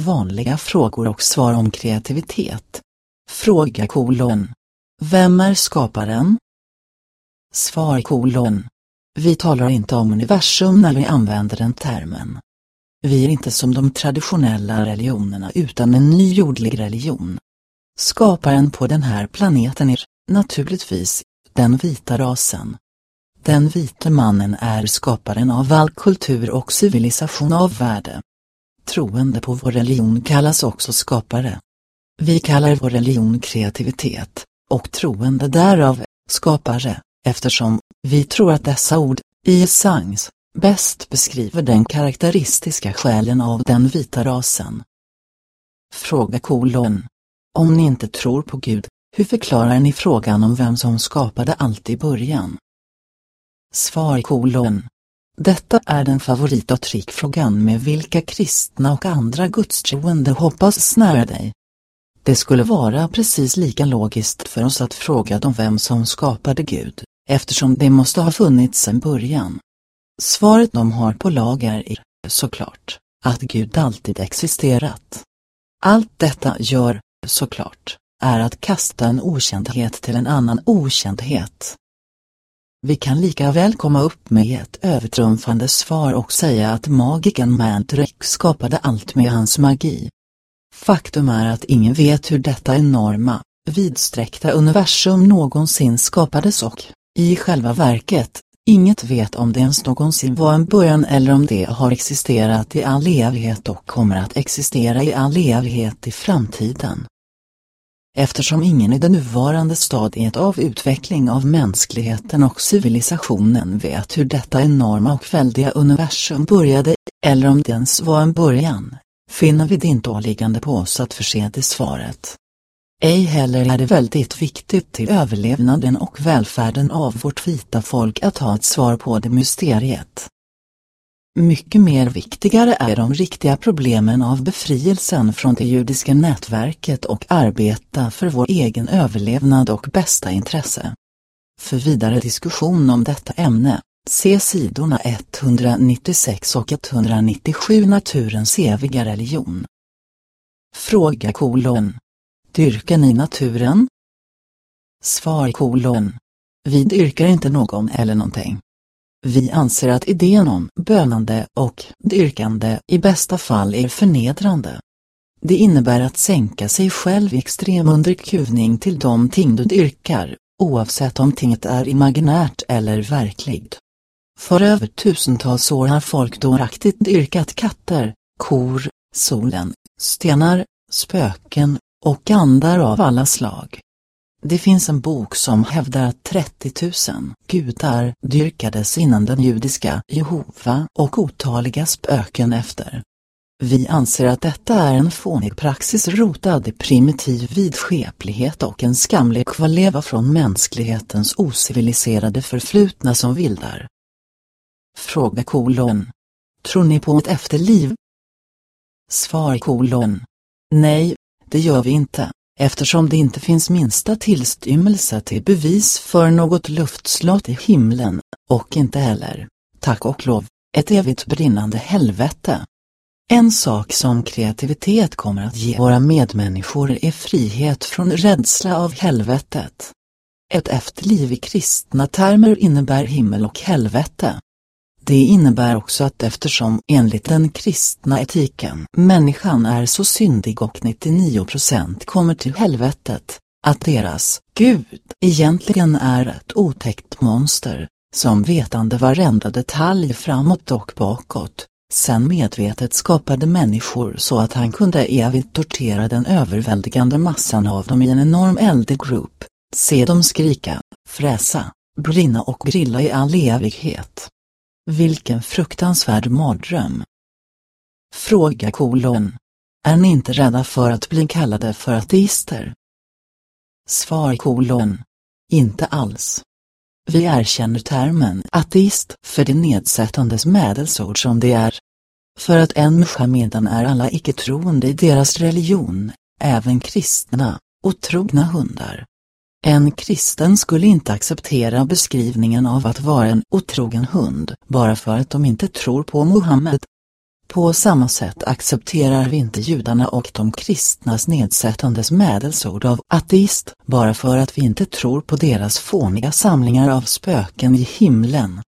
Vanliga frågor och svar om kreativitet. Fråga kolon. Vem är skaparen? Svar kolon. Vi talar inte om universum när vi använder den termen. Vi är inte som de traditionella religionerna utan en ny jordlig religion. Skaparen på den här planeten är, naturligtvis, den vita rasen. Den vite mannen är skaparen av all kultur och civilisation av värde. Troende på vår religion kallas också skapare. Vi kallar vår religion kreativitet, och troende därav, skapare, eftersom vi tror att dessa ord, i essens, bäst beskriver den karaktäristiska själen av den vita rasen. Fråga kolon. Om ni inte tror på Gud, hur förklarar ni frågan om vem som skapade allt i början? Svar kolon. Detta är den favorit och trickfrågan med vilka kristna och andra gudstroende hoppas snära dig. Det skulle vara precis lika logiskt för oss att fråga dem vem som skapade Gud, eftersom det måste ha funnits en början. Svaret de har på lager är, såklart, att Gud alltid existerat. Allt detta gör, såklart, är att kasta en okändhet till en annan okändhet. Vi kan lika väl komma upp med ett övertrumfande svar och säga att magiken Mantrek skapade allt med hans magi. Faktum är att ingen vet hur detta enorma, vidsträckta universum någonsin skapades och, i själva verket, inget vet om det ens någonsin var en början eller om det har existerat i all evighet och kommer att existera i all evighet i framtiden. Eftersom ingen i det nuvarande stadiet av utveckling av mänskligheten och civilisationen vet hur detta enorma och väldiga universum började, eller om det ens var en början, finner vi det inte åliggande på oss att förse det svaret. Ej heller är det väldigt viktigt till överlevnaden och välfärden av vårt vita folk att ha ett svar på det mysteriet. Mycket mer viktigare är de riktiga problemen av befrielsen från det judiska nätverket och arbeta för vår egen överlevnad och bästa intresse. För vidare diskussion om detta ämne, se sidorna 196 och 197 Naturens eviga religion. Fråga kolon. Dyrkar ni naturen? Svar kolon. Vi dyrkar inte någon eller någonting. Vi anser att idén om bönande och dyrkande i bästa fall är förnedrande. Det innebär att sänka sig själv i extrem underkuvning till de ting du dyrkar, oavsett om tinget är imaginärt eller verkligt. För över tusentals år har folk dåraktigt dyrkat katter, kor, solen, stenar, spöken och andar av alla slag. Det finns en bok som hävdar att 30 000 gudar dyrkades innan den judiska Jehova och otaliga spöken efter. Vi anser att detta är en fånig praxis rotad i primitiv vidskeplighet och en skamlig kvarleva från mänsklighetens ociviliserade förflutna som vildar. Fråga kolon. Tror ni på ett efterliv? Svar kolon. Nej, det gör vi inte eftersom det inte finns minsta tillstymmelse till bevis för något luftslott i himlen, och inte heller, tack och lov, ett evigt brinnande helvete. En sak som kreativitet kommer att ge våra medmänniskor är frihet från rädsla av helvetet. Ett efterliv i kristna termer innebär himmel och helvete. Det innebär också att eftersom enligt den kristna etiken människan är så syndig och 99% kommer till helvetet, att deras Gud egentligen är ett otäckt monster, som vetande varenda detalj framåt och bakåt, sen medvetet skapade människor så att han kunde evigt tortera den överväldigande massan av dem i en enorm eldgrupp, se dem skrika, fräsa, brinna och grilla i all evighet. Vilken fruktansvärd mardröm. Fråga kolon. Är ni inte rädda för att bli kallade för ateister? Svar kolon. Inte alls. Vi erkänner termen ateist för det nedsättandes medelsord som det är. För att en Muhammedan är alla icke-troende i deras religion, även kristna, och trogna hundar. En kristen skulle inte acceptera beskrivningen av att vara en otrogen hund bara för att de inte tror på Muhammed. På samma sätt accepterar vi inte judarna och de kristnas nedsättande medelsord av ateist bara för att vi inte tror på deras fåniga samlingar av spöken i himlen.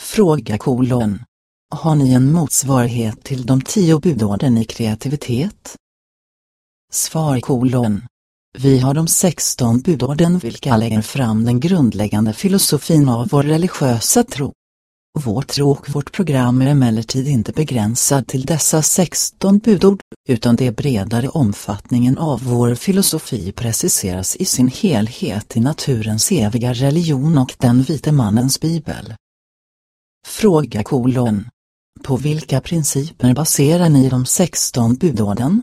Fråga kolon. Har ni en motsvarighet till de tio budorden i kreativitet? Svar kolon. Vi har de 16 budorden vilka lägger fram den grundläggande filosofin av vår religiösa tro. Vår tro och vårt program är emellertid inte begränsad till dessa 16 budord, utan det bredare omfattningen av vår filosofi preciseras i sin helhet i naturens eviga religion och den vite mannens bibel. Fråga kolon. På vilka principer baserar ni de 16 budorden?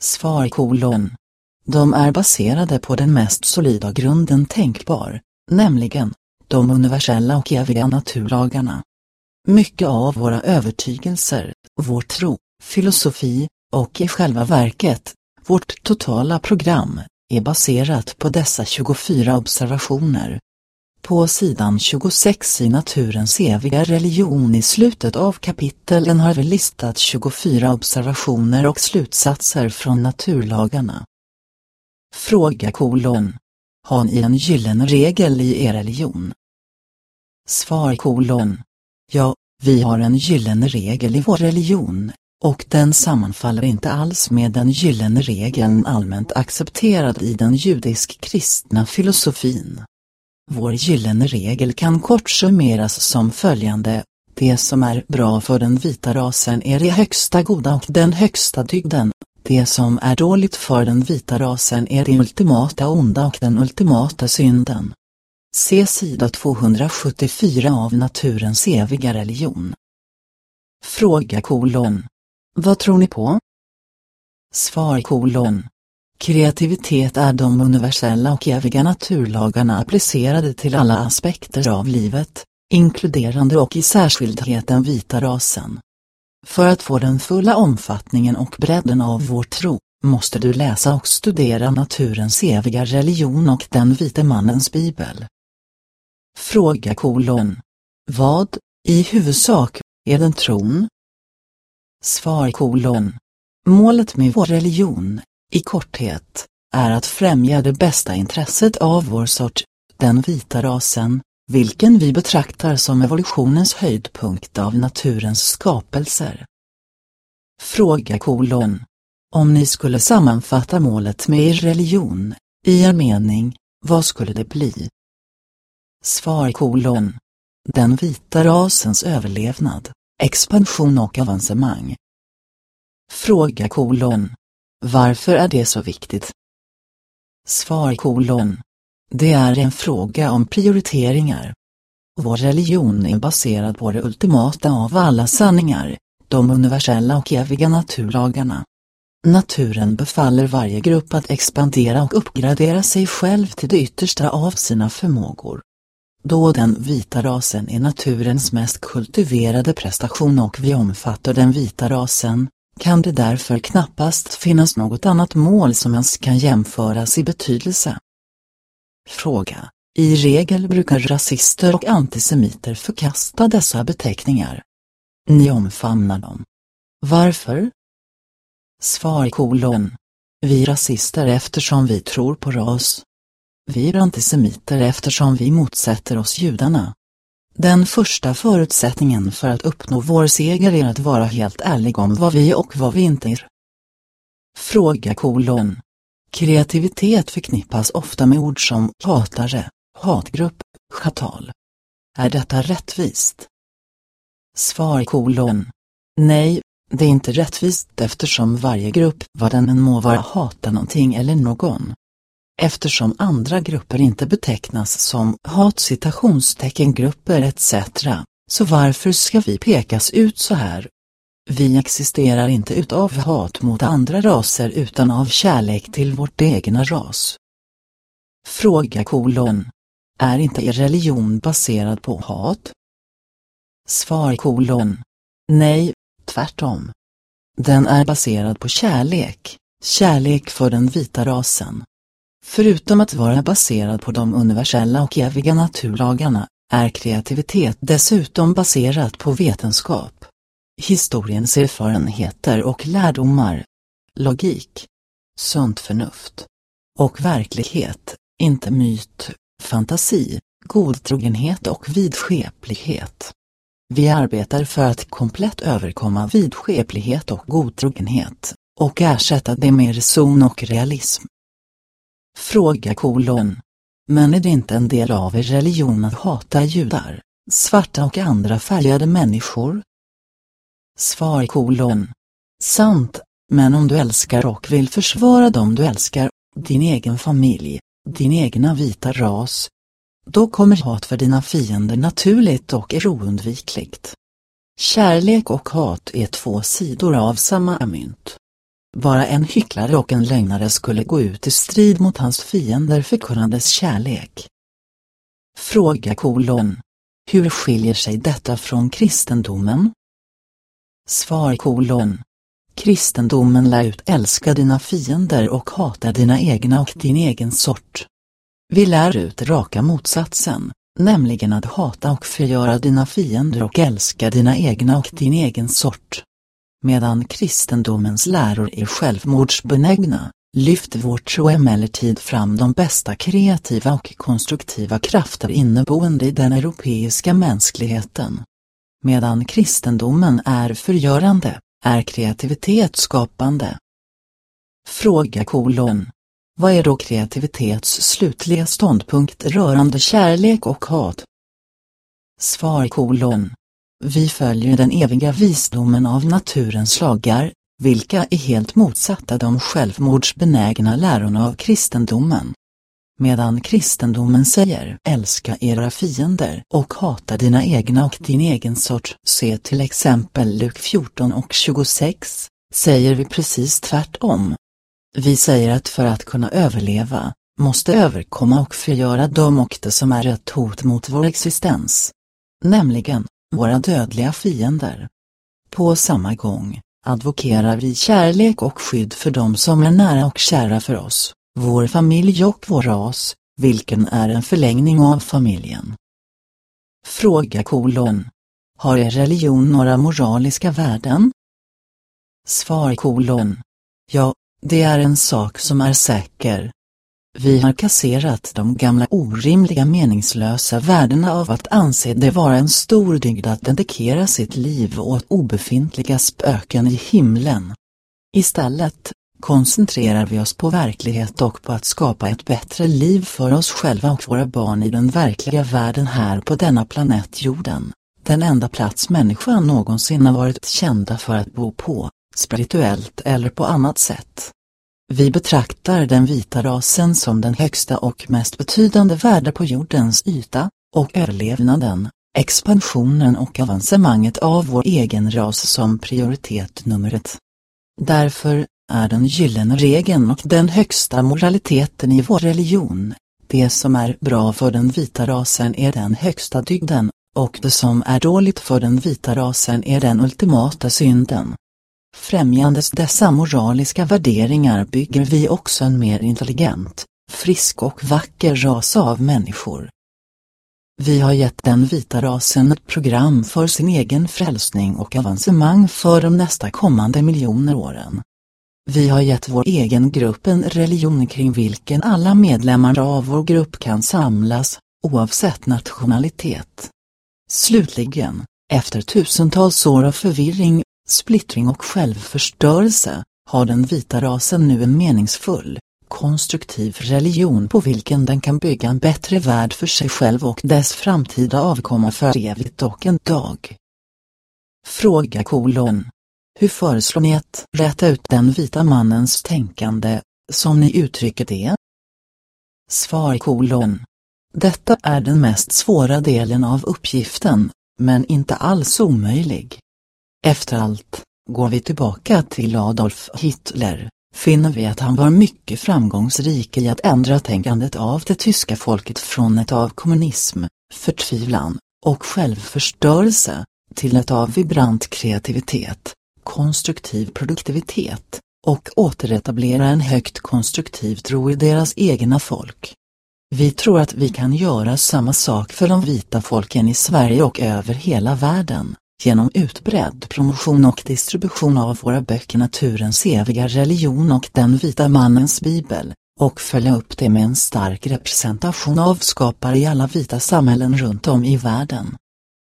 Svar kolon. De är baserade på den mest solida grunden tänkbar, nämligen de universella och eviga naturlagarna. Mycket av våra övertygelser, vår tro, filosofi och i själva verket, vårt totala program, är baserat på dessa 24 observationer. På sidan 26 i Naturens eviga religion i slutet av kapitelen har vi listat 24 observationer och slutsatser från naturlagarna. Fråga kolon. Har ni en gyllene regel i er religion? Svar kolon. Ja, vi har en gyllene regel i vår religion, och den sammanfaller inte alls med den gyllene regeln allmänt accepterad i den judisk-kristna filosofin. Vår gyllene regel kan kort summeras som följande. Det som är bra för den vita rasen är det högsta goda och den högsta dygden. Det som är dåligt för den vita rasen är det ultimata onda och den ultimata synden. Se sida 274 av Naturens eviga religion. Fråga kolon. Vad tror ni på? Svar kolon. Kreativitet är de universella och eviga naturlagarna applicerade till alla aspekter av livet, inkluderande och i särskildhet den vita rasen. För att få den fulla omfattningen och bredden av vår tro, måste du läsa och studera naturens eviga religion och den vite mannens bibel. Fråga kolon. Vad, i huvudsak, är den tron? Svar kolon. Målet med vår religion, i korthet, är att främja det bästa intresset av vår sort, den vita rasen, vilken vi betraktar som evolutionens höjdpunkt av naturens skapelser. Fråga kolon. Om ni skulle sammanfatta målet med er religion, i er mening, vad skulle det bli? Svar kolon. Den vita rasens överlevnad, expansion och avancemang. Fråga kolon. Varför är det så viktigt? Svar kolon. Det är en fråga om prioriteringar. Vår religion är baserad på det ultimata av alla sanningar, de universella och eviga naturlagarna. Naturen befaller varje grupp att expandera och uppgradera sig själv till det yttersta av sina förmågor. Då den vita rasen är naturens mest kultiverade prestation och vi omfattar den vita rasen, kan det därför knappast finnas något annat mål som ens kan jämföras i betydelse. Fråga. I regel brukar rasister och antisemiter förkasta dessa beteckningar. Ni omfamnar dem. Varför? Svar kolon. Vi rasister eftersom vi tror på ras. Vi är antisemiter eftersom vi motsätter oss judarna. Den första förutsättningen för att uppnå vår seger är att vara helt ärlig om vad vi är och vad vi inte är. Fråga kolon. Kreativitet förknippas ofta med ord som hatare, hatgrupp, chatal. Är detta rättvist? Svar kolon. Nej, det är inte rättvist eftersom varje grupp, vad den än må vara, hatar någonting eller någon. Eftersom andra grupper inte betecknas som hat-citationstecken-grupper etc. Så varför ska vi pekas ut så här? Vi existerar inte utav hat mot andra raser utan av kärlek till vårt egna ras. Fråga kolon. Är inte er religion baserad på hat? Svar kolon. Nej, tvärtom. Den är baserad på kärlek, kärlek för den vita rasen. Förutom att vara baserad på de universella och eviga naturlagarna, är kreativitet dessutom baserat på vetenskap historiens erfarenheter och lärdomar, logik, sunt förnuft och verklighet, inte myt, fantasi, godtrogenhet och vidskeplighet. Vi arbetar för att komplett överkomma vidskeplighet och godtrogenhet och ersätta det med reson och realism. Fråga kolon. Men är det inte en del av er religion att hata judar, svarta och andra färgade människor? Svar kolon. Sant, men om du älskar och vill försvara dem du älskar, din egen familj, din egna vita ras, då kommer hat för dina fiender naturligt och är oundvikligt. Kärlek och hat är två sidor av samma mynt. Bara en hycklare och en lögnare skulle gå ut i strid mot hans fiender förkunnandes kärlek. Fråga kolon. Hur skiljer sig detta från kristendomen? Svar kolon. Kristendomen lär ut älska dina fiender och hata dina egna och din egen sort. Vi lär ut raka motsatsen, nämligen att hata och förgöra dina fiender och älska dina egna och din egen sort. Medan kristendomens läror är självmordsbenägna, lyfter vår tro emellertid fram de bästa kreativa och konstruktiva krafter inneboende i den europeiska mänskligheten. Medan kristendomen är förgörande, är kreativitet skapande. Fråga kolon. Vad är då kreativitets slutliga ståndpunkt rörande kärlek och hat? Svar kolon. Vi följer den eviga visdomen av naturens lagar, vilka är helt motsatta de självmordsbenägna lärorna av kristendomen. Medan kristendomen säger älska era fiender och hata dina egna och din egen sort, se till exempel Luk 14 och 26, säger vi precis tvärtom. Vi säger att för att kunna överleva, måste överkomma och förgöra dem och det som är ett hot mot vår existens. Nämligen, våra dödliga fiender. På samma gång, advokerar vi kärlek och skydd för dem som är nära och kära för oss, vår familj och vår ras, vilken är en förlängning av familjen. Fråga kolon. Har er religion några moraliska värden? Svar kolon. Ja, det är en sak som är säker. Vi har kasserat de gamla orimliga meningslösa värdena av att anse det vara en stor dygd att dedikera sitt liv åt obefintliga spöken i himlen. Istället koncentrerar vi oss på verklighet och på att skapa ett bättre liv för oss själva och våra barn i den verkliga världen här på denna planet jorden, den enda plats människan någonsin har varit kända för att bo på spirituellt eller på annat sätt. Vi betraktar den vita rasen som den högsta och mest betydande värde på jordens yta, och överlevnaden, expansionen och avancemanget av vår egen ras som prioritet nummer ett. Därför är den gyllene regeln och den högsta moraliteten i vår religion, det som är bra för den vita rasen är den högsta dygden, och det som är dåligt för den vita rasen är den ultimata synden. Främjandes dessa moraliska värderingar bygger vi också en mer intelligent, frisk och vacker ras av människor. Vi har gett den vita rasen ett program för sin egen frälsning och avancemang för de nästa kommande miljoner åren. Vi har gett vår egen grupp en religion kring vilken alla medlemmar av vår grupp kan samlas, oavsett nationalitet. Slutligen, efter tusentals år av förvirring, splittring och självförstörelse, har den vita rasen nu en meningsfull, konstruktiv religion på vilken den kan bygga en bättre värld för sig själv och dess framtida avkomma för evigt och en dag. Fråga kolon. Hur föreslår ni att rätta ut den vita mannens tänkande, som ni uttrycker det? Svar kolon. Detta är den mest svåra delen av uppgiften, men inte alls omöjlig. Efter allt, går vi tillbaka till Adolf Hitler, finner vi att han var mycket framgångsrik i att ändra tänkandet av det tyska folket från ett av kommunism, förtvivlan och självförstörelse, till ett av vibrant kreativitet, konstruktiv produktivitet, och återetablera en högt konstruktiv tro i deras egna folk. Vi tror att vi kan göra samma sak för de vita folken i Sverige och över hela världen genom utbredd promotion och distribution av våra böcker Naturens eviga religion och Den vita mannens bibel, och följa upp det med en stark representation av skapare i alla vita samhällen runt om i världen.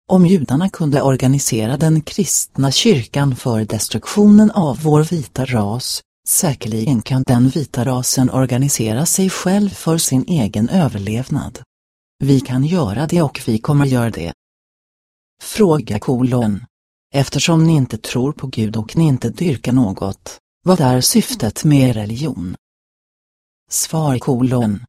Om judarna kunde organisera den kristna kyrkan för destruktionen av vår vita ras, säkerligen kan den vita rasen organisera sig själv för sin egen överlevnad. Vi kan göra det och vi kommer göra det. Fråga kolon. Eftersom ni inte tror på Gud och ni inte dyrkar något, vad är syftet med religion? Svar kolon.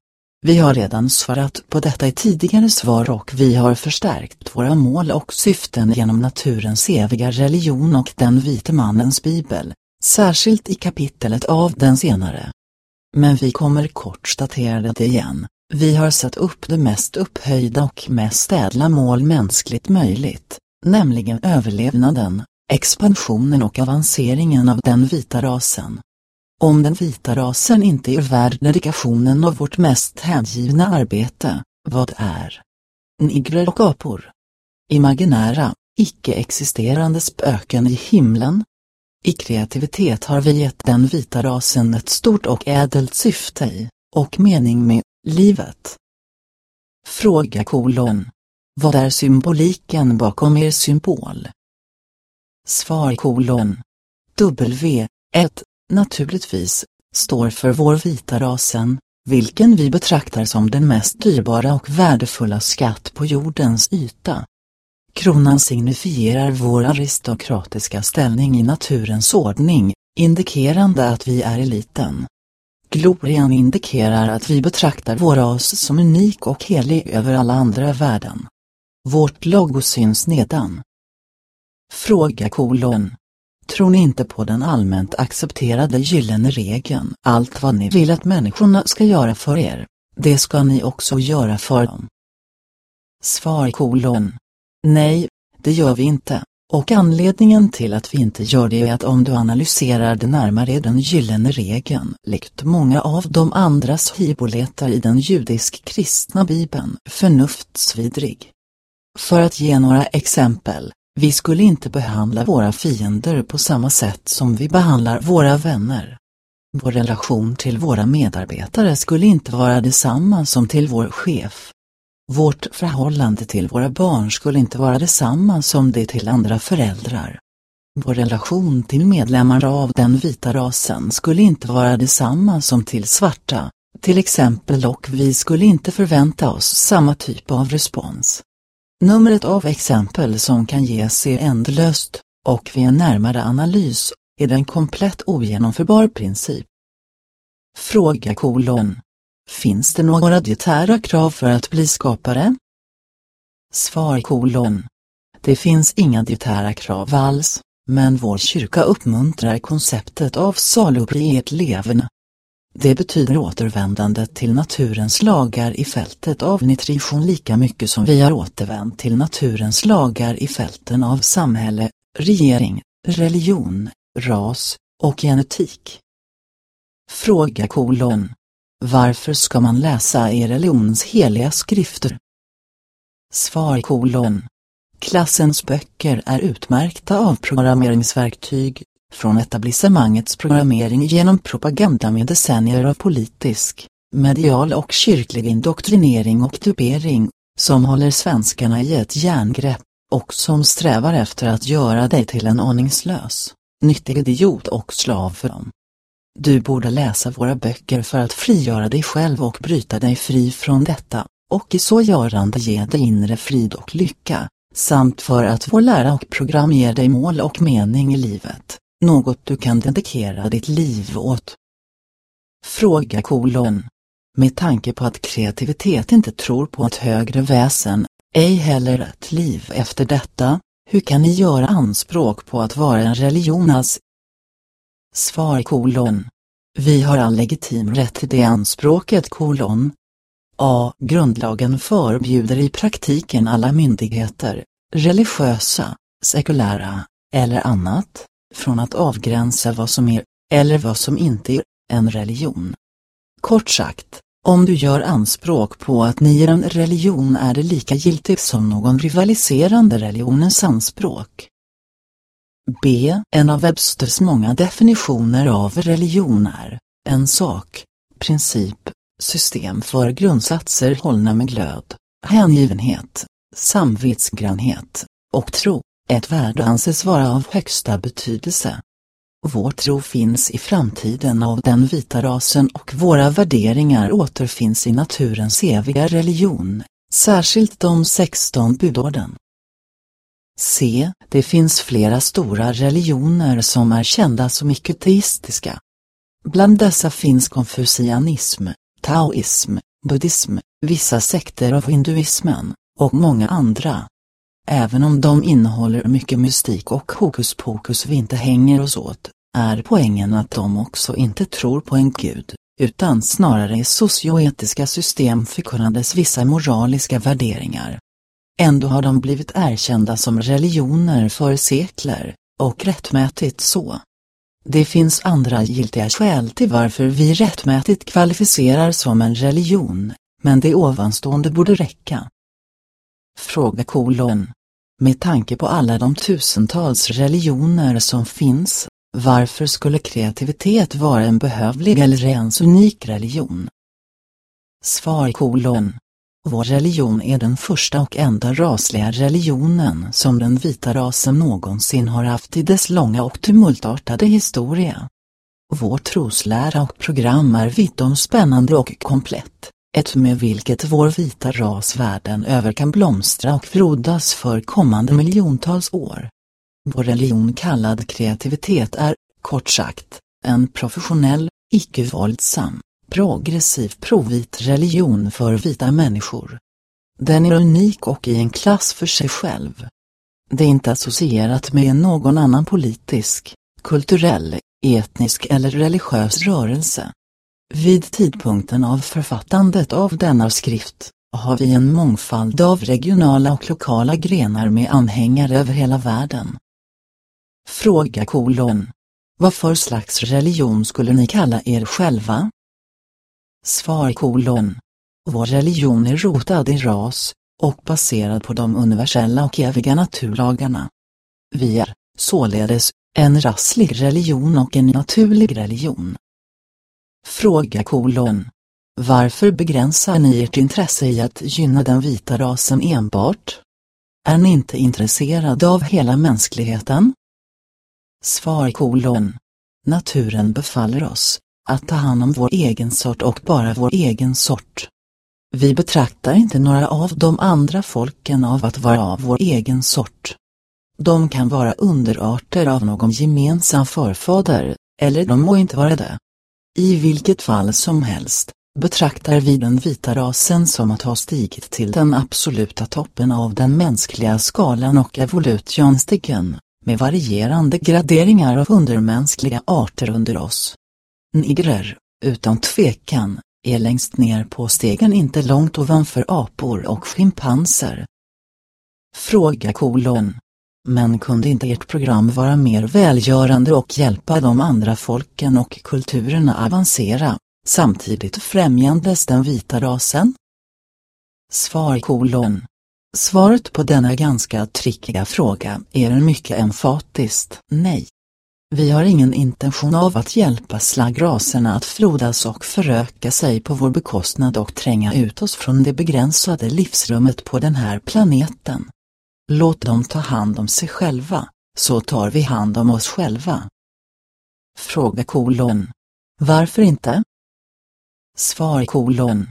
Vi har redan svarat på detta i tidigare svar och vi har förstärkt våra mål och syften genom naturens eviga religion och den vite mannens bibel, särskilt i kapitlet av den senare. Men vi kommer kort statera det igen. Vi har satt upp det mest upphöjda och mest ädla mål mänskligt möjligt, nämligen överlevnaden, expansionen och avanceringen av den vita rasen. Om den vita rasen inte är värd dedikationen av vårt mest hängivna arbete, vad är? Nigrer och apor. Imaginära, icke-existerande spöken i himlen? I kreativitet har vi gett den vita rasen ett stort och ädelt syfte i, och mening med, livet. Fråga kolon. Vad är symboliken bakom er symbol? Svar kolon. W, 1, naturligtvis, står för vår vita rasen, vilken vi betraktar som den mest dyrbara och värdefulla skatt på jordens yta. Kronan signifierar vår aristokratiska ställning i naturens ordning, indikerande att vi är eliten. Glorian indikerar att vi betraktar vår ras som unik och helig över alla andra värden. Vårt logo syns nedan. Fråga kolon. Tror ni inte på den allmänt accepterade gyllene regeln? Allt vad ni vill att människorna ska göra för er, det ska ni också göra för dem. Svar kolon. Nej, det gör vi inte. Och anledningen till att vi inte gör det är att om du analyserar det närmare är den gyllene regeln, likt många av de andras hiboletar i den judisk-kristna bibeln, förnuftsvidrig. För att ge några exempel, vi skulle inte behandla våra fiender på samma sätt som vi behandlar våra vänner. Vår relation till våra medarbetare skulle inte vara detsamma som till vår chef. Vårt förhållande till våra barn skulle inte vara detsamma som det till andra föräldrar. Vår relation till medlemmar av den vita rasen skulle inte vara detsamma som till svarta, till exempel och vi skulle inte förvänta oss samma typ av respons. Numret av exempel som kan ges är ändlöst, och vid en närmare analys är det en komplett ogenomförbar princip. Fråga kolon. Finns det några dietära krav för att bli skapare? Svar kolon. Det finns inga dietära krav alls, men vår kyrka uppmuntrar konceptet av salubriet leverne. Det betyder återvändande till naturens lagar i fältet av nutrition lika mycket som vi har återvänt till naturens lagar i fälten av samhälle, regering, religion, ras och genetik. Fråga kolon. Varför ska man läsa i religions heliga skrifter? Svar kolon. Klassens böcker är utmärkta av programmeringsverktyg, från etablissemangets programmering genom propaganda med decennier av politisk, medial och kyrklig indoktrinering och dupering, som håller svenskarna i ett järngrepp, och som strävar efter att göra dig till en aningslös, nyttig idiot och slav för dem. Du borde läsa våra böcker för att frigöra dig själv och bryta dig fri från detta, och i så görande ge dig inre frid och lycka, samt för att vår lära och program ger dig mål och mening i livet, något du kan dedikera ditt liv åt. Fråga kolon. Med tanke på att kreativitet inte tror på ett högre väsen, ej heller ett liv efter detta, hur kan ni göra anspråk på att vara en religion alls? Svar kolon. Vi har all legitim rätt till det anspråket kolon. A. Grundlagen förbjuder i praktiken alla myndigheter, religiösa, sekulära, eller annat, från att avgränsa vad som är, eller vad som inte är, en religion. Kort sagt, om du gör anspråk på att ni är en religion är det lika giltigt som någon rivaliserande religionens anspråk, B. En av Websters många definitioner av religion är en sak, princip, system för grundsatser hållna med glöd, hängivenhet, samvetsgrannhet och tro. Ett värde anses vara av högsta betydelse. Vår tro finns i framtiden av den vita rasen och våra värderingar återfinns i naturens eviga religion, särskilt de 16 budorden. C. Det finns flera stora religioner som är kända som icke-teistiska. Bland dessa finns konfucianism, taoism, buddhism, vissa sekter av hinduismen, och många andra. Även om de innehåller mycket mystik och hokus pokus vi inte hänger oss åt, är poängen att de också inte tror på en gud, utan snarare i socioetiska system förkunnades vissa moraliska värderingar. Ändå har de blivit erkända som religioner för sekler, och rättmätigt så. Det finns andra giltiga skäl till varför vi rättmätigt kvalificerar som en religion, men det ovanstående borde räcka. Fråga kolon. Med tanke på alla de tusentals religioner som finns, varför skulle kreativitet vara en behövlig eller ens unik religion? Svar kolon. Vår religion är den första och enda rasliga religionen som den vita rasen någonsin har haft i dess långa och tumultartade historia. Vår troslära och program är vittomspännande och komplett, ett med vilket vår vita ras världen över kan blomstra och frodas för kommande miljontals år. Vår religion kallad kreativitet är, kort sagt, en professionell, icke-våldsam, progressiv provit religion för vita människor. Den är unik och i en klass för sig själv. Det är inte associerat med någon annan politisk, kulturell, etnisk eller religiös rörelse. Vid tidpunkten av författandet av denna skrift har vi en mångfald av regionala och lokala grenar med anhängare över hela världen. Fråga kolon. Vad för slags religion skulle ni kalla er själva? Svar kolon. Vår religion är rotad i ras, och baserad på de universella och eviga naturlagarna. Vi är, således, en rasslig religion och en naturlig religion. Fråga kolon. Varför begränsar ni ert intresse i att gynna den vita rasen enbart? Är ni inte intresserade av hela mänskligheten? Svar kolon. Naturen befaller oss, att ta hand om vår egen sort och bara vår egen sort. Vi betraktar inte några av de andra folken av att vara av vår egen sort. De kan vara underarter av någon gemensam förfader, eller de må inte vara det. I vilket fall som helst, betraktar vi den vita rasen som att ha stigit till den absoluta toppen av den mänskliga skalan och evolutionsstigen, med varierande graderingar av undermänskliga arter under oss. Nigrer, utan tvekan, är längst ner på stegen inte långt ovanför apor och schimpanser. Fråga kolon. Men kunde inte ert program vara mer välgörande och hjälpa de andra folken och kulturerna avancera, samtidigt främjandes den vita rasen? Svar kolon. Svaret på denna ganska trickiga fråga är en mycket emfatiskt nej. Vi har ingen intention av att hjälpa slaggraserna att frodas och föröka sig på vår bekostnad och tränga ut oss från det begränsade livsrummet på den här planeten. Låt dem ta hand om sig själva, så tar vi hand om oss själva. Fråga kolon. Varför inte? Svar kolon.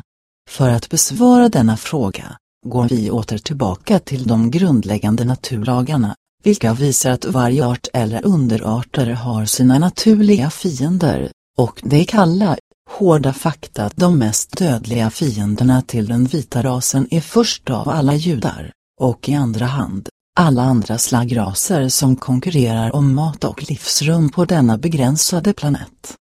För att besvara denna fråga, går vi åter tillbaka till de grundläggande naturlagarna, vilka visar att varje art eller underarter har sina naturliga fiender, och det är kalla, hårda fakta att de mest dödliga fienderna till den vita rasen är först av alla judar, och i andra hand, alla andra slaggraser som konkurrerar om mat och livsrum på denna begränsade planet.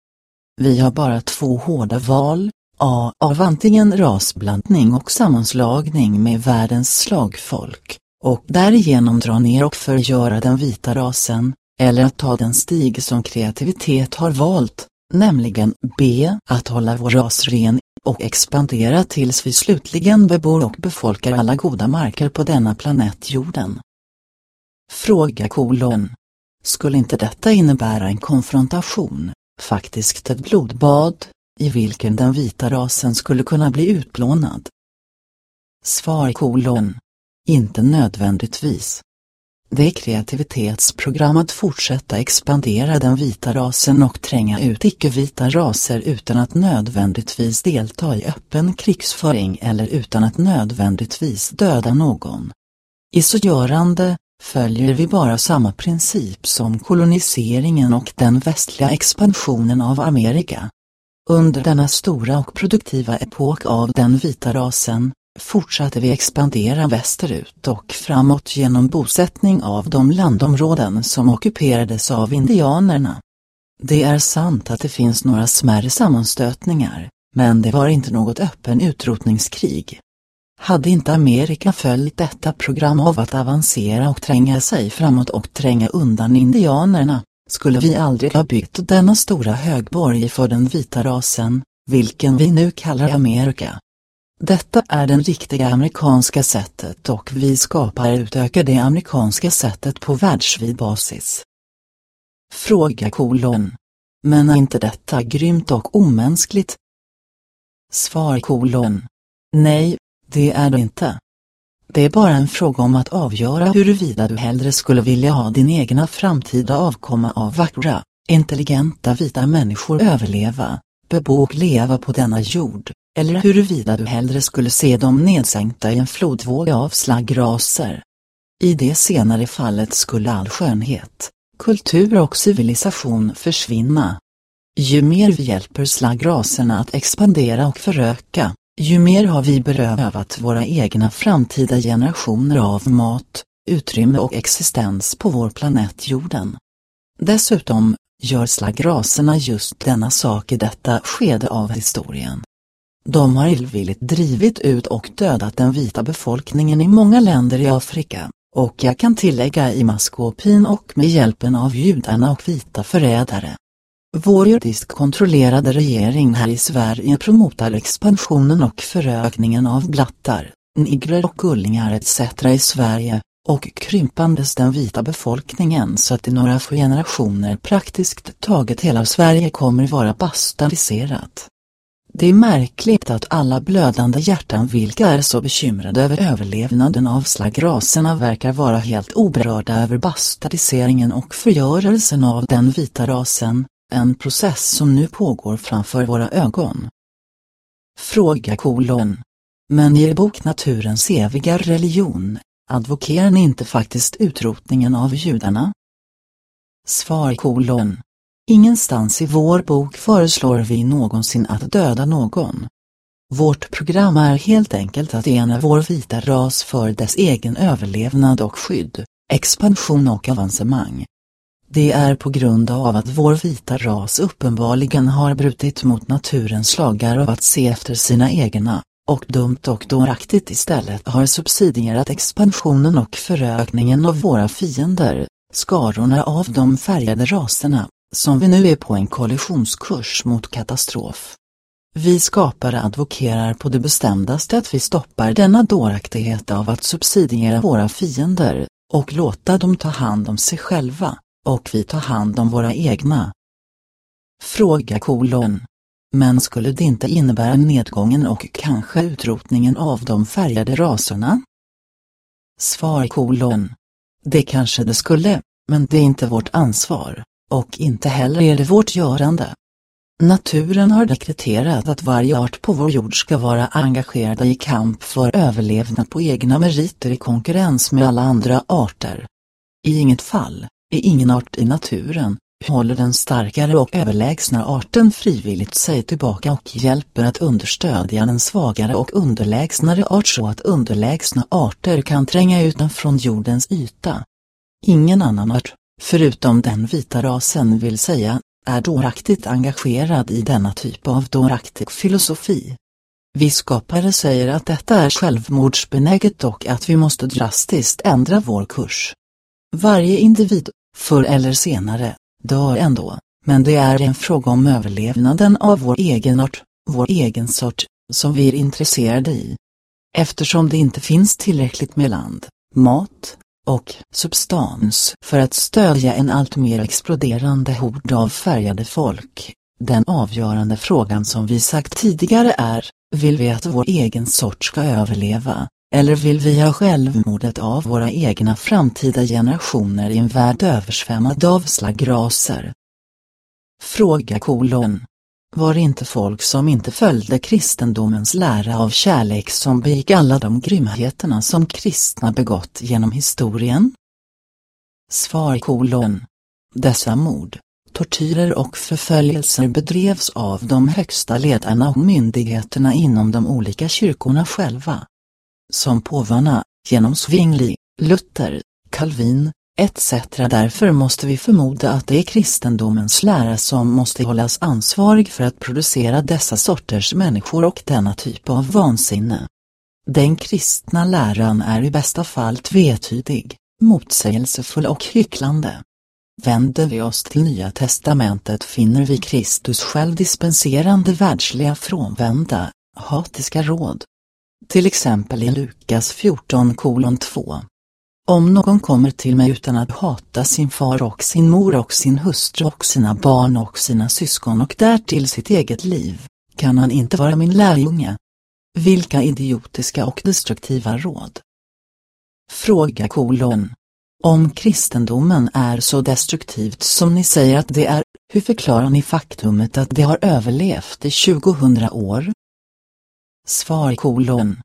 Vi har bara två hårda val, A. Av antingen rasblandning och sammanslagning med världens slagfolk, och därigenom dra ner och förgöra den vita rasen, eller att ta den stig som kreativitet har valt, nämligen B. Att hålla vår ras ren och expandera tills vi slutligen bebor och befolkar alla goda marker på denna planet jorden. Fråga kolon. skulle inte detta innebära en konfrontation, faktiskt ett blodbad, i vilken den vita rasen skulle kunna bli utplånad? Svar kolon. Inte nödvändigtvis. Det är kreativitetsprogram att fortsätta expandera den vita rasen och tränga ut icke-vita raser utan att nödvändigtvis delta i öppen krigsföring eller utan att nödvändigtvis döda någon. I så görande följer vi bara samma princip som koloniseringen och den västliga expansionen av Amerika. Under denna stora och produktiva epok av den vita rasen, fortsatte vi expandera västerut och framåt genom bosättning av de landområden som ockuperades av indianerna. Det är sant att det finns några smärre sammanstötningar, men det var inte något öppen utrotningskrig. Hade inte Amerika följt detta program av att avancera och tränga sig framåt och tränga undan indianerna, skulle vi aldrig ha byggt denna stora högborg för den vita rasen, vilken vi nu kallar Amerika. Detta är den riktiga amerikanska sättet och vi skapar utökar det amerikanska sättet på världsvid basis. Fråga kolon. Men är inte detta grymt och omänskligt? Svar kolon. Nej, det är det inte. Det är bara en fråga om att avgöra huruvida du hellre skulle vilja ha din egna framtida avkomma av vackra, intelligenta vita människor överleva, bebo och leva på denna jord, eller huruvida du hellre skulle se dem nedsänkta i en flodvåg av slaggraser. I det senare fallet skulle all skönhet, kultur och civilisation försvinna. Ju mer vi hjälper slaggraserna att expandera och föröka, ju mer har vi berövat våra egna framtida generationer av mat, utrymme och existens på vår planet jorden. Dessutom gör slaggraserna just denna sak i detta skede av historien. De har illvilligt drivit ut och dödat den vita befolkningen i många länder i Afrika, och jag kan tillägga i maskopin och med hjälpen av judarna och vita förrädare. Vår juridiskt kontrollerade regering här i Sverige promotar expansionen och förökningen av blattar, nigrer och gullingar etc. i Sverige, och krympandes den vita befolkningen så att i några få generationer praktiskt taget hela Sverige kommer vara bastardiserat. Det är märkligt att alla blödande hjärtan vilka är så bekymrade över överlevnaden av slagraserna verkar vara helt oberörda över bastardiseringen och förgörelsen av den vita rasen, en process som nu pågår framför våra ögon. Fråga kolon. Men i er bok Naturens eviga religion, advokerar ni inte faktiskt utrotningen av judarna? Svar kolon. Ingenstans i vår bok föreslår vi någonsin att döda någon. Vårt program är helt enkelt att ena vår vita ras för dess egen överlevnad och skydd, expansion och avancemang. Det är på grund av att vår vita ras uppenbarligen har brutit mot naturens lagar av att se efter sina egna, och dumt och dåraktigt istället har subsidierat expansionen och förökningen av våra fiender, skarorna av de färgade raserna, som vi nu är på en kollisionskurs mot katastrof. Vi skapare advokerar på det bestämdaste att vi stoppar denna dåraktighet av att subsidiera våra fiender, och låta dem ta hand om sig själva, och vi tar hand om våra egna. Fråga kolon. Men skulle det inte innebära nedgången och kanske utrotningen av de färgade raserna? Svar kolon. Det kanske det skulle, men det är inte vårt ansvar. Och inte heller är det vårt görande. Naturen har dekreterat att varje art på vår jord ska vara engagerad i kamp för överlevnad på egna meriter i konkurrens med alla andra arter. I inget fall, i ingen art i naturen, håller den starkare och överlägsna arten frivilligt sig tillbaka och hjälper att understödja den svagare och underlägsnare art så att underlägsna arter kan tränga ut den från jordens yta. Ingen annan art, förutom den vita rasen vill säga, är dåraktigt engagerad i denna typ av dåraktig filosofi. Vi skapare säger att detta är självmordsbenäget och att vi måste drastiskt ändra vår kurs. Varje individ, förr eller senare, dör ändå, men det är en fråga om överlevnaden av vår egen art, vår egen sort, som vi är intresserade i. Eftersom det inte finns tillräckligt med land, mat, och substans för att stödja en allt mer exploderande hord av färgade folk. Den avgörande frågan som vi sagt tidigare är, vill vi att vår egen sort ska överleva, eller vill vi ha självmordet av våra egna framtida generationer i en värld översvämmad av slaggraser? Fråga kolon. Var det inte folk som inte följde kristendomens lära av kärlek som begick alla de grymheterna som kristna begått genom historien? Svar kolon. Dessa mord, tortyrer och förföljelser bedrevs av de högsta ledarna och myndigheterna inom de olika kyrkorna själva. Som påvarna, genom Zwingli, Luther, Calvin, etc. Därför måste vi förmoda att det är kristendomens lära som måste hållas ansvarig för att producera dessa sorters människor och denna typ av vansinne. Den kristna läran är i bästa fall tvetydig, motsägelsefull och hycklande. Vänder vi oss till Nya testamentet finner vi Kristus själv dispenserande världsliga frånvända, hatiska råd. Till exempel i Lukas 14 kolon 2. Om någon kommer till mig utan att hata sin far och sin mor och sin hustru och sina barn och sina syskon och därtill sitt eget liv, kan han inte vara min lärjunge. Vilka idiotiska och destruktiva råd. Fråga kolon. Om kristendomen är så destruktivt som ni säger att det är, hur förklarar ni faktumet att det har överlevt i 2000 år? Svar kolon.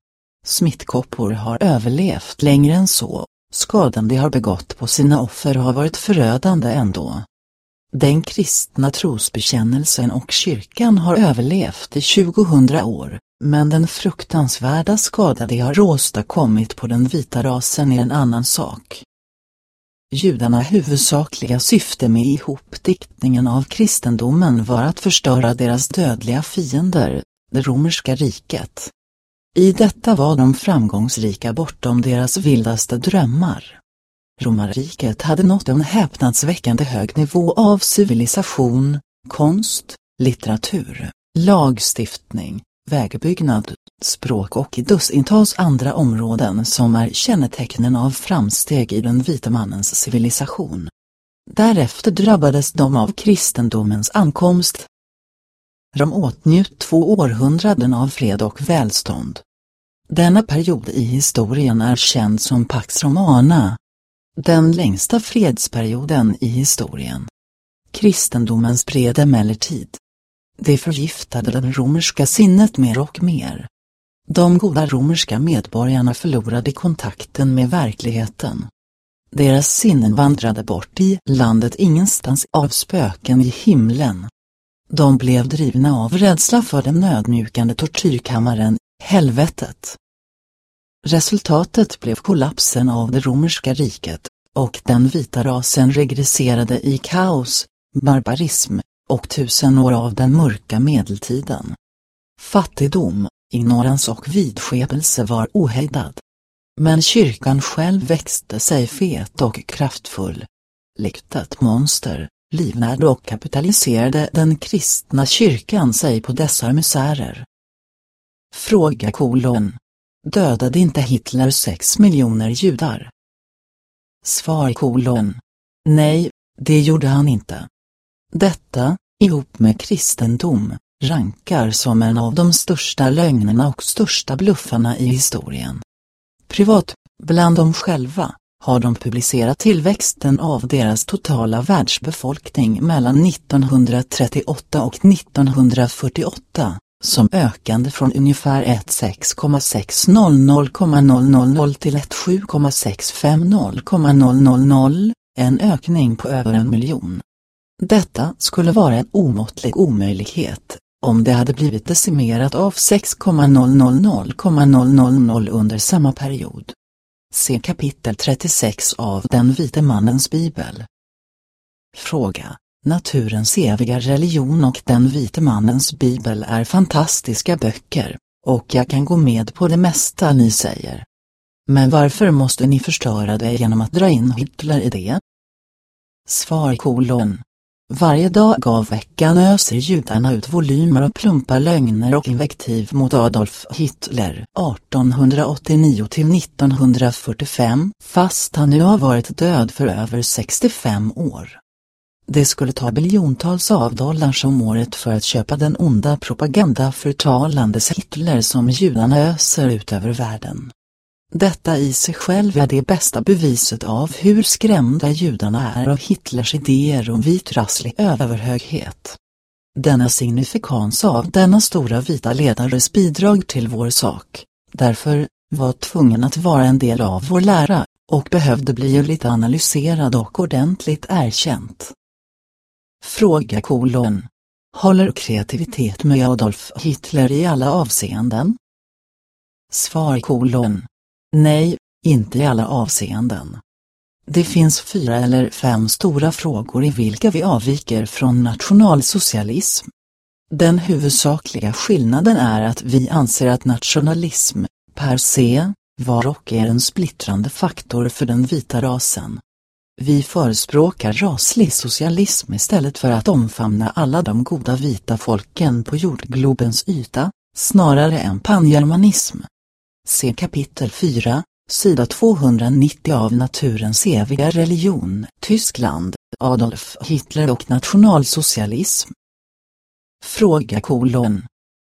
Smittkoppor har överlevt längre än så, Skadan de har begått på sina offer har varit förödande ändå. Den kristna trosbekännelsen och kyrkan har överlevt i 2000 år, men den fruktansvärda skada de har åstadkommit på den vita rasen är en annan sak. Judarna huvudsakliga syfte med ihopdiktningen av kristendomen var att förstöra deras dödliga fiender, det romerska riket. I detta var de framgångsrika bortom deras vildaste drömmar. Romarriket hade nått en häpnadsväckande hög nivå av civilisation, konst, litteratur, lagstiftning, vägbyggnad, språk och dussintals andra områden som är kännetecknen av framsteg i den vita mannens civilisation. Därefter drabbades de av kristendomens ankomst, de åtnjöt två århundraden av fred och välstånd. Denna period i historien är känd som Pax Romana. Den längsta fredsperioden i historien. Kristendomen spred emellertid. Det förgiftade det romerska sinnet mer och mer. De goda romerska medborgarna förlorade kontakten med verkligheten. Deras sinnen vandrade bort i landet ingenstans av spöken i himlen. De blev drivna av rädsla för den nödmjukande tortyrkammaren, helvetet. Resultatet blev kollapsen av det romerska riket, och den vita rasen regresserade i kaos, barbarism, och tusen år av den mörka medeltiden. Fattigdom, ignorans och vidskepelse var ohejdad. Men kyrkan själv växte sig fet och kraftfull. Likt ett monster, livnärde och kapitaliserade den kristna kyrkan sig på dessa misärer. Fråga kolon. Dödade inte Hitler sex miljoner judar? Svar kolon. Nej, det gjorde han inte. Detta, ihop med kristendom, rankar som en av de största lögnerna och största bluffarna i historien. Privat, bland dem själva, har de publicerat tillväxten av deras totala världsbefolkning mellan 1938 och 1948, som ökande från ungefär 16,600,000 till 17,650,000, en ökning på över en miljon. Detta skulle vara en omåttlig omöjlighet, om det hade blivit decimerat av 6,000,000 under samma period. Se kapitel 36 av Den vite mannens bibel. Fråga. Naturens eviga religion och Den vite mannens bibel är fantastiska böcker, och jag kan gå med på det mesta ni säger. Men varför måste ni förstöra det genom att dra in Hitler i det? Svar kolon. Varje dag av veckan öser judarna ut volymer av plumpa lögner och invektiv mot Adolf Hitler 1889 till 1945, fast han nu har varit död för över 65 år. Det skulle ta biljontals av dollars om året för att köpa den onda propaganda förtalandes Hitler som judarna öser ut över världen. Detta i sig själv är det bästa beviset av hur skrämda judarna är av Hitlers idéer om vitrasslig överhöghet. Denna signifikans av denna stora vita ledares bidrag till vår sak, därför, var tvungen att vara en del av vår lära, och behövde bli lite analyserad och ordentligt erkänt. Fråga kolon. Håller kreativitet med Adolf Hitler i alla avseenden? Svar kolon. Nej, inte i alla avseenden. Det finns fyra eller fem stora frågor i vilka vi avviker från nationalsocialism. Den huvudsakliga skillnaden är att vi anser att nationalism, per se, var och är en splittrande faktor för den vita rasen. Vi förespråkar raslig socialism istället för att omfamna alla de goda vita folken på jordglobens yta, snarare än pangermanism. Se kapitel 4, sida 290 av Naturens eviga religion, Tyskland, Adolf Hitler och nationalsocialism. Fråga kolon.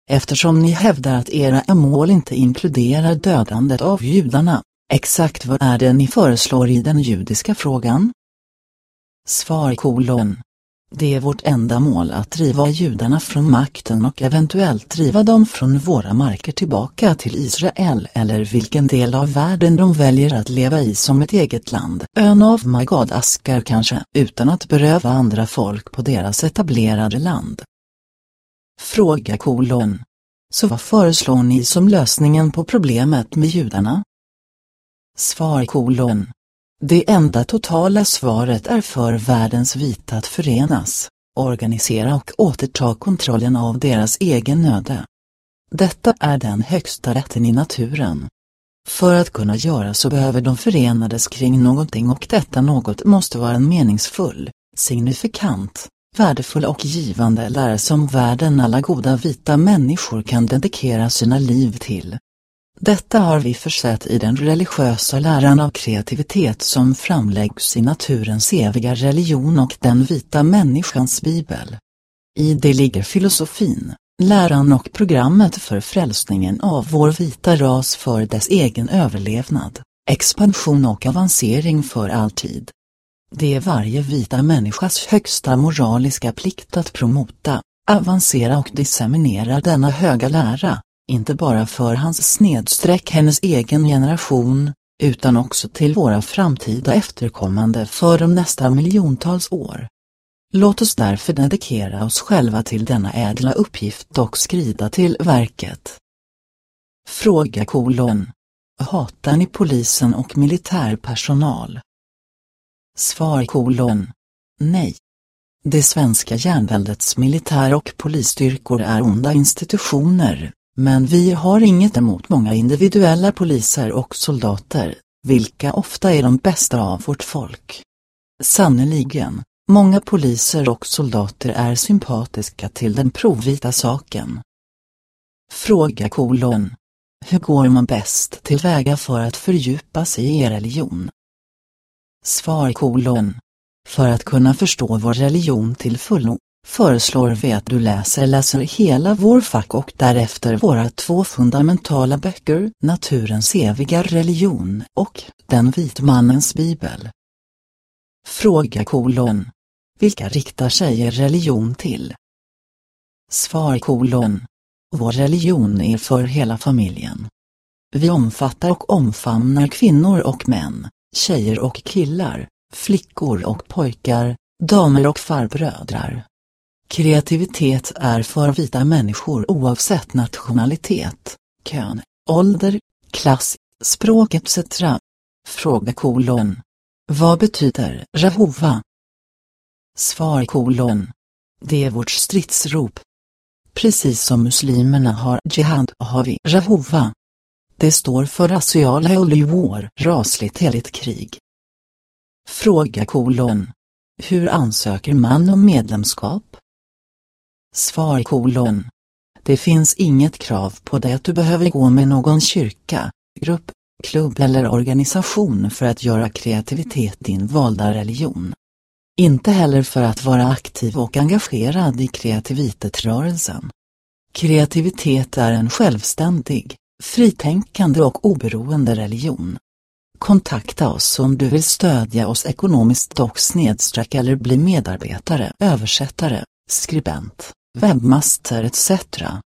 Eftersom ni hävdar att era mål inte inkluderar dödandet av judarna, exakt vad är det ni föreslår i den judiska frågan? Svar kolon. Det är vårt enda mål att driva judarna från makten och eventuellt driva dem från våra marker tillbaka till Israel eller vilken del av världen de väljer att leva i som ett eget land. Ön av Magad askar kanske, utan att beröva andra folk på deras etablerade land. Fråga kolon. Så vad föreslår ni som lösningen på problemet med judarna? Svar kolon. Det enda totala svaret är för världens vita att förenas, organisera och återta kontrollen av deras egen öde. Detta är den högsta rätten i naturen. För att kunna göra så behöver de förenades kring någonting och detta något måste vara en meningsfull, signifikant, värdefull och givande lära som världen alla goda vita människor kan dedikera sina liv till. Detta har vi försett i den religiösa läran av kreativitet som framläggs i naturens eviga religion och den vita människans bibel. I det ligger filosofin, läran och programmet för frälsningen av vår vita ras för dess egen överlevnad, expansion och avancering för alltid. Det är varje vita människas högsta moraliska plikt att promota, avancera och disseminera denna höga lära, inte bara för hans snedstreck hennes egen generation, utan också till våra framtida efterkommande för de nästa miljontals år. Låt oss därför dedikera oss själva till denna ädla uppgift och skrida till verket. Fråga kolon. Hatar ni polisen och militärpersonal? Svar kolon. Nej. Det svenska järnväldets militär och polisstyrkor är onda institutioner, men vi har inget emot många individuella poliser och soldater, vilka ofta är de bästa av vårt folk. Sannoliken, många poliser och soldater är sympatiska till den provvita saken. Fråga kolon. Hur går man bäst tillväga för att fördjupa sig i er religion? Svar kolon. För att kunna förstå vår religion till fullo, föreslår vi att du läser läser hela vår fack och därefter våra två fundamentala böcker, Naturens eviga religion och Den vitmannens bibel. Fråga kolon. Vilka riktar sig er religion till? Svar kolon. Vår religion är för hela familjen. Vi omfattar och omfamnar kvinnor och män, tjejer och killar, flickor och pojkar, damer och farbrödrar. Kreativitet är för vita människor oavsett nationalitet, kön, ålder, klass, språk etc. Fråga kolon. Vad betyder Rahova? Svar kolon. Det är vårt stridsrop. Precis som muslimerna har Jihad har vi Rahova. Det står för raciala holy war, rasligt heligt krig. Fråga kolon. Hur ansöker man om medlemskap? Svar kolon. Det finns inget krav på det att du behöver gå med någon kyrka, grupp, klubb eller organisation för att göra kreativitet din valda religion. Inte heller för att vara aktiv och engagerad i kreativitetrörelsen. Kreativitet är en självständig, fritänkande och oberoende religion. Kontakta oss om du vill stödja oss ekonomiskt och snedstreck eller bli medarbetare, översättare, skribent, webbmaster etc.